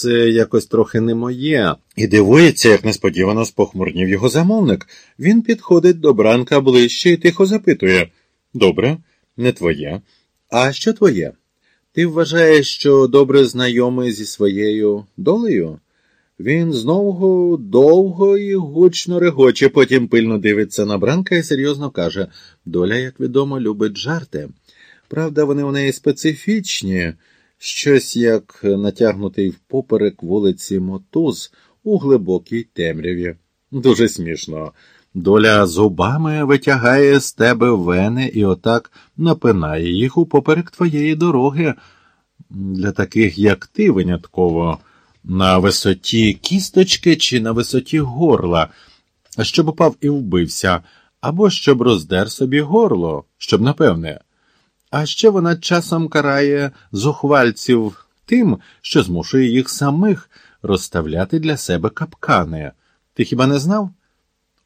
це якось трохи не моє. І дивується, як несподівано спохмурнів його замовник. Він підходить до бранка ближче і тихо запитує Добре, не твоє. А що твоє? Ти вважаєш, що добре знайомий зі своєю долею? Він знову довго і гучно регоче, потім пильно дивиться на бранка і серйозно каже доля, як відомо, любить жарти. Правда, вони у неї специфічні, щось як натягнутий впоперек вулиці Мотуз у глибокій темряві. Дуже смішно. Доля зубами витягає з тебе вени і отак напинає їх упоперек твоєї дороги. Для таких, як ти, винятково, на висоті кісточки чи на висоті горла, щоб упав і вбився, або щоб роздер собі горло, щоб напевне. А ще вона часом карає зухвальців тим, що змушує їх самих розставляти для себе капкани. Ти хіба не знав?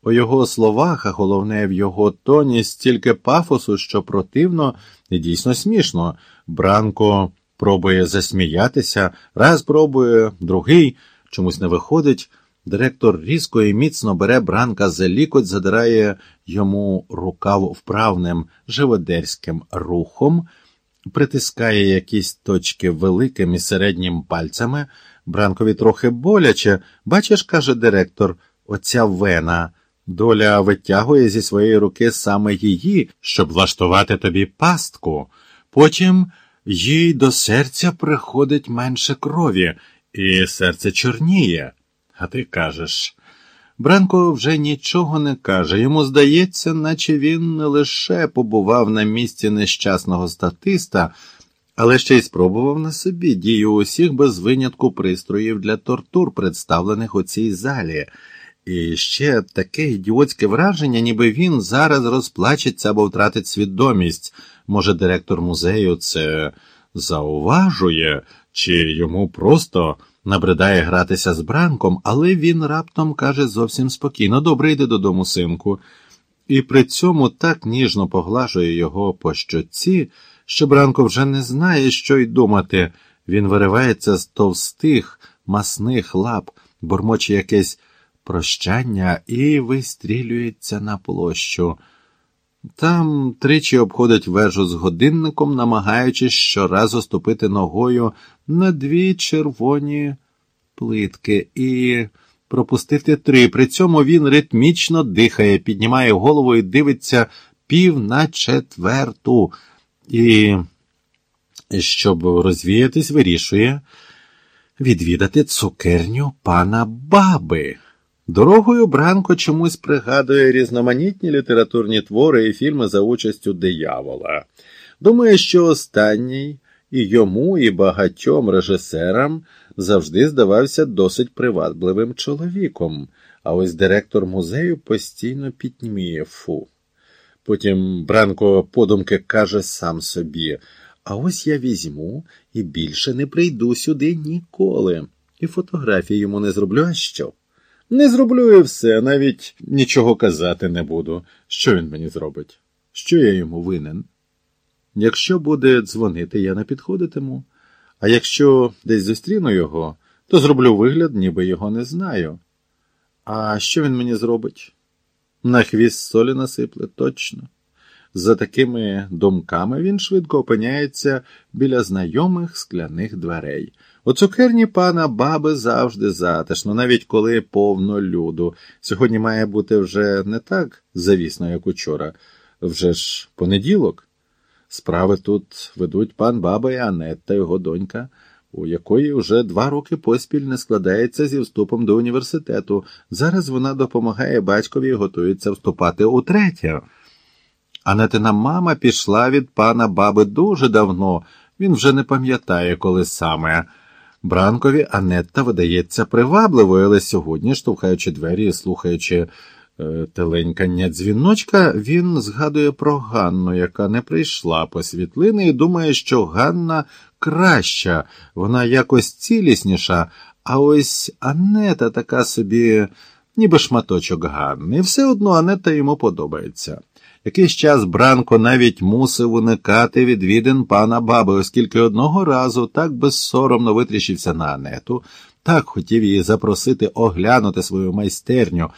У його словах, а головне в його тоні стільки пафосу, що противно і дійсно смішно. Бранко пробує засміятися, раз пробує, другий чомусь не виходить. Директор різко і міцно бере бранка за лікоть, задирає йому рукав вправним живодерським рухом, притискає якісь точки великим і середнім пальцями. Бранкові трохи боляче. Бачиш, каже директор, оця вена. Доля витягує зі своєї руки саме її, щоб влаштувати тобі пастку. Потім їй до серця приходить менше крові, і серце чорніє. А ти кажеш. Бранко вже нічого не каже. Йому здається, наче він не лише побував на місці нещасного статиста, але ще й спробував на собі дію усіх без винятку пристроїв для тортур, представлених у цій залі. І ще таке ідіотське враження, ніби він зараз розплачеться або втратить свідомість. Може, директор музею це зауважує, чи йому просто набридає гратися з бранком, але він раптом каже зовсім спокійно добре йди додому, синку, і при цьому так ніжно поглажує його по щоці, що Бранко вже не знає, що й думати. Він виривається з товстих, масних лап, бормоче якесь прощання і вистрілюється на площу. Там тричі обходить вежу з годинником, намагаючись щоразу ступити ногою на дві червоні плитки і пропустити три. При цьому він ритмічно дихає, піднімає голову і дивиться пів на четверту. І, щоб розвіятись, вирішує відвідати цукерню пана баби. Дорогою Бранко чомусь пригадує різноманітні літературні твори і фільми за участю диявола. Думає, що останній і йому, і багатьом режисерам завжди здавався досить привабливим чоловіком, а ось директор музею постійно підніміє фу. Потім Бранко подумки каже сам собі а ось я візьму і більше не прийду сюди ніколи. І фотографії йому не зроблю, а що? Не зроблю і все, навіть нічого казати не буду. Що він мені зробить? Що я йому винен? Якщо буде дзвонити, я не підходитиму, а якщо десь зустріну його, то зроблю вигляд, ніби його не знаю. А що він мені зробить? На хвіст солі насипле, точно. За такими думками він швидко опиняється біля знайомих скляних дверей. У цукерні пана баби завжди затишно, навіть коли повно люду. Сьогодні має бути вже не так завісно, як учора, вже ж понеділок. Справи тут ведуть пан баба і Анетта, його донька, у якої вже два роки поспіль не складається зі вступом до університету. Зараз вона допомагає батькові і готується вступати у третє. Анетина мама пішла від пана баби дуже давно, він вже не пам'ятає, коли саме. Бранкові Анетта видається привабливою, але сьогодні, штовхаючи двері і слухаючи е, теленькання дзвіночка, він згадує про Ганну, яка не прийшла по світлини, і думає, що Ганна краща, вона якось цілісніша, а ось Анета така собі, ніби шматочок Ганни. І все одно Анета йому подобається. Якийсь час Бранко навіть мусив уникати відвідин пана баби, оскільки одного разу так безсоромно витріщився на Анету, так хотів її запросити оглянути свою майстерню,